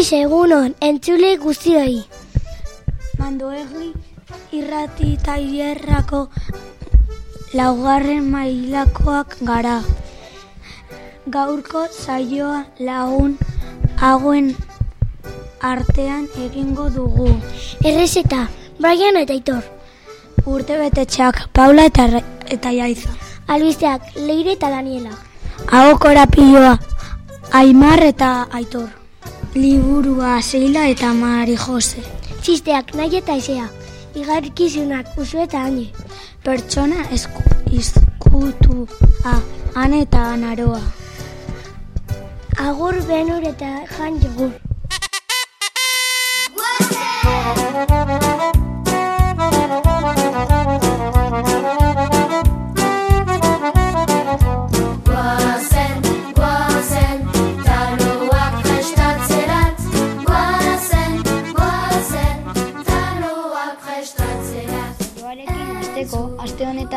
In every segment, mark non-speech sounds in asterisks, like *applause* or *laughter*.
Kaixo egunon, entzule guztioi. Mandoegi irrati eta hierrako laugarren mailakoak gara. Gaurko saioa lagun hauen artean egingo dugu. Errezeta, Brian eta Aitor. Urte betetxeak, Paula eta, eta Jaiza. Albisteak, Leire eta Daniela. Hau korapioa, Aimar eta Aitor. Liburua, Seila eta Mari Jose. Txisteak, nahi eta izea. Igarkizunak, usu eta ane. Pertsona esku, izkutu, a, ane eta naroa. Agur benur eta jan jogur.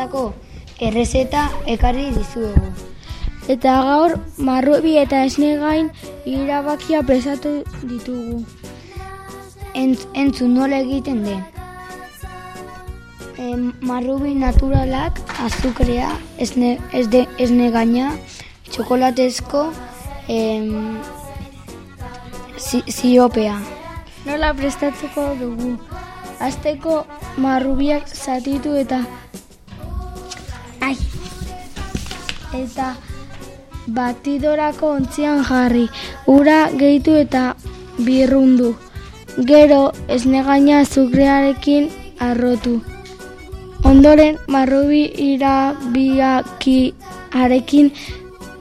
Honetako errezeta ekarri dizuegu. Eta gaur marrubi eta esne gain irabakia presatu ditugu. Entz, entzun nola egiten den. E, marrubi naturalak, azukrea, esne, esne gaina, txokolatezko, em, zi, ziopea. Nola prestatzeko dugu. Azteko marrubiak zatitu eta ai, eta batidorako ontzian jarri, ura gehitu eta birrundu. Gero esnegaina azukrearekin arrotu. Ondoren marrubi irabiaki arekin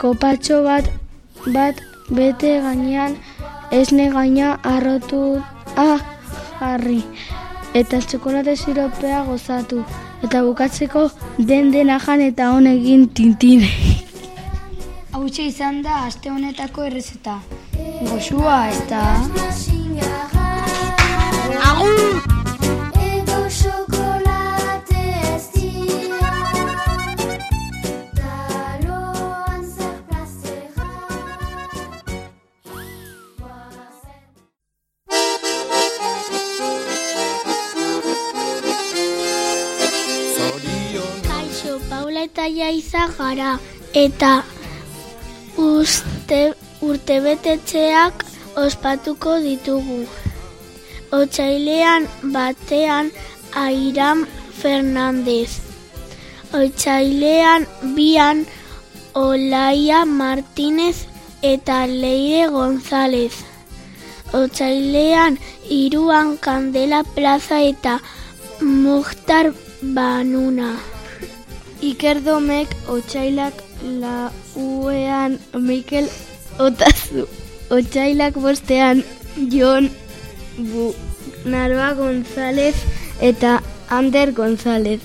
kopatxo bat bat bete gainean esne gaina arrotu ah, jarri eta txokolate siropea gozatu eta bukatzeko den dena jan eta honegin tintin. Hautxe izan da aste honetako errezeta. Goxua ez da... Edo Paula eta Jaiza gara eta uste, urtebetetxeak ospatuko ditugu. Otsailean batean Airam Fernandez. Otsailean bian Olaia Martinez eta Leire González. Otsailean iruan Kandela Plaza eta Muhtar Banuna. Ikerdomek otsailak lauean Mikel Otazu. Otsailak bostean Jon Bu Narba González eta Ander González.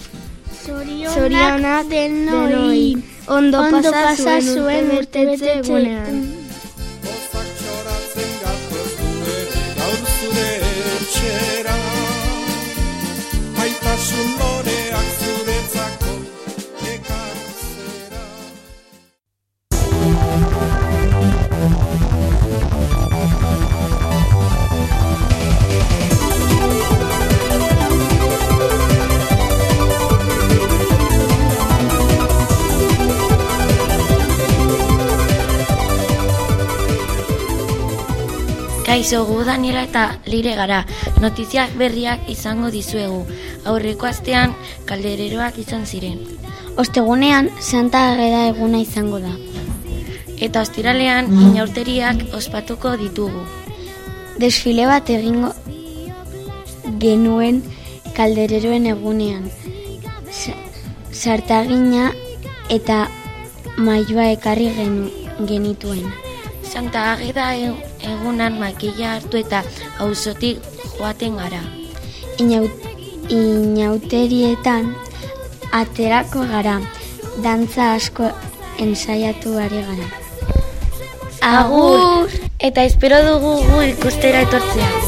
Zorionak denoi. Ondo, Ondo pasa, pasa zuen urtebetetxe egunean. Kaixo gu Daniela eta Lire gara. Notiziak berriak izango dizuegu. Aurreko astean kaldereroak izan ziren. Ostegunean Santa Ageda eguna izango da. Eta ostiralean inaurteriak ospatuko ditugu. Desfile bat egingo genuen kaldereroen egunean. Sa- Sartagina eta maioa ekarri genu, genituen. Santa Ageda e- egunan makilla hartu eta auzotik joaten gara. Inaut, inauterietan aterako gara, dantza asko ensaiatu ari gara. Agur! Eta espero dugu gu ikustera etortzea.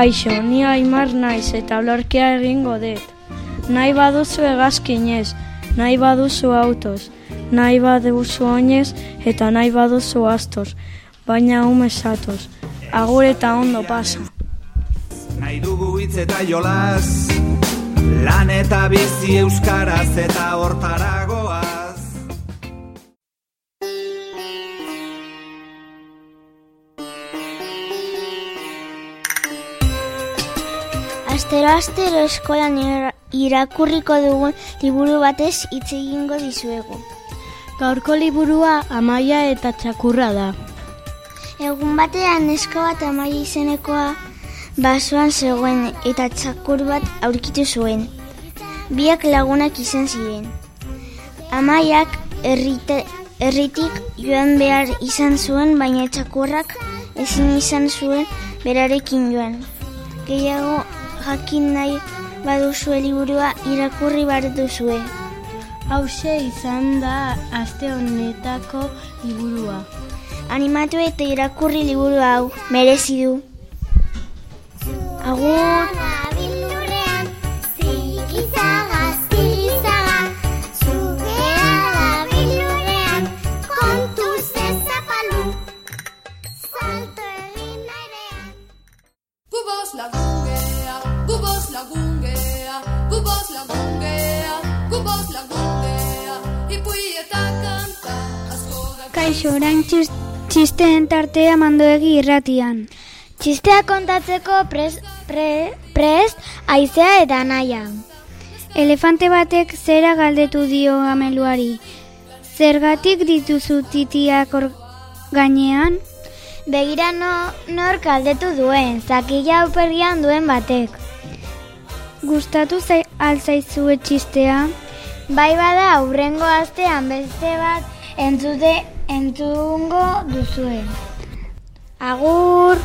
Kaixo, ni aimar naiz eta olarkia egingo dut. Nahi baduzu egazkinez, nahi baduzu autoz, nahi baduzu oinez eta nahi baduzu astos, baina ume satoz. Agur eta ondo pasa. Nahi dugu hitz eta jolas Lan eta bizi euskaraz eta hortaragoaz Astero astero eskolan ira- irakurriko dugun liburu batez hitz egingo dizuegu. Gaurko liburua amaia eta txakurra da. Egun batean neska bat amaia izenekoa basoan zegoen eta txakur bat aurkitu zuen. Biak lagunak izan ziren. Amaiak errite, erritik joan behar izan zuen, baina txakurrak ezin izan zuen berarekin joan. Gehiago jakin nahi baduzue liburua irakurri bar duzue. Hauxe izan da aste honetako liburua. Animatu eta irakurri liburu hau merezi du. Agur! Orain txis- txisteen tartea mandoegi irratian. Txistea kontatzeko pres, pre, prest aizea eta naia. Elefante batek zera galdetu dio ameluari. Zergatik dituzu titiak hor gainean? Begira no, nor kaldetu duen, zakila auperrian duen batek. Gustatu zai, alzaizue txistea? Bai bada aurrengo astean beste bat entzute entzungo duzue. Agur!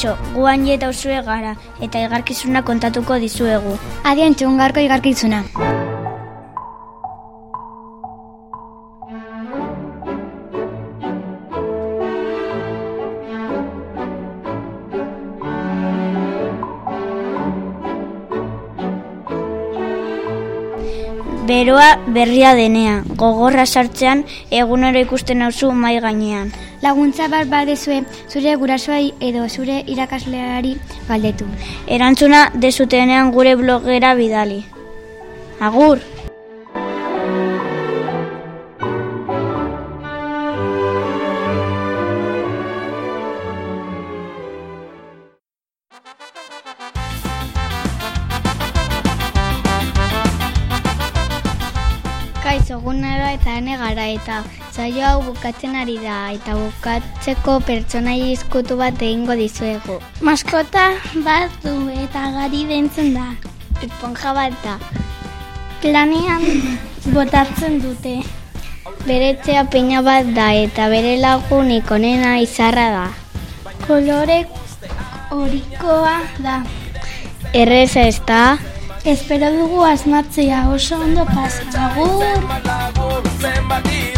Kaixo, guan eta usue gara, eta igarkizuna kontatuko dizuegu. Adian txungarko igarkizuna. Beroa berria denea, gogorra sartzean egunero ikusten nauzu mai gainean. Laguntza bat badezue zure gurasoai edo zure irakasleari galdetu. Erantzuna dezutenean gure blogera bidali. Agur! Eta ene gara eta saio hau bukatzen ari da eta bukatzeko pertsonai izkutu bat egingo dizuegu. Maskota bat du eta gari dentzen da. Esponja bat da. Planean *laughs* botatzen dute. Bere etxea peina bat da eta bere lagunik onena izarra da. Kolore horikoa da. Erreza ez da, Espero dugu asmatzea oso ondo pasa. Agur! samba di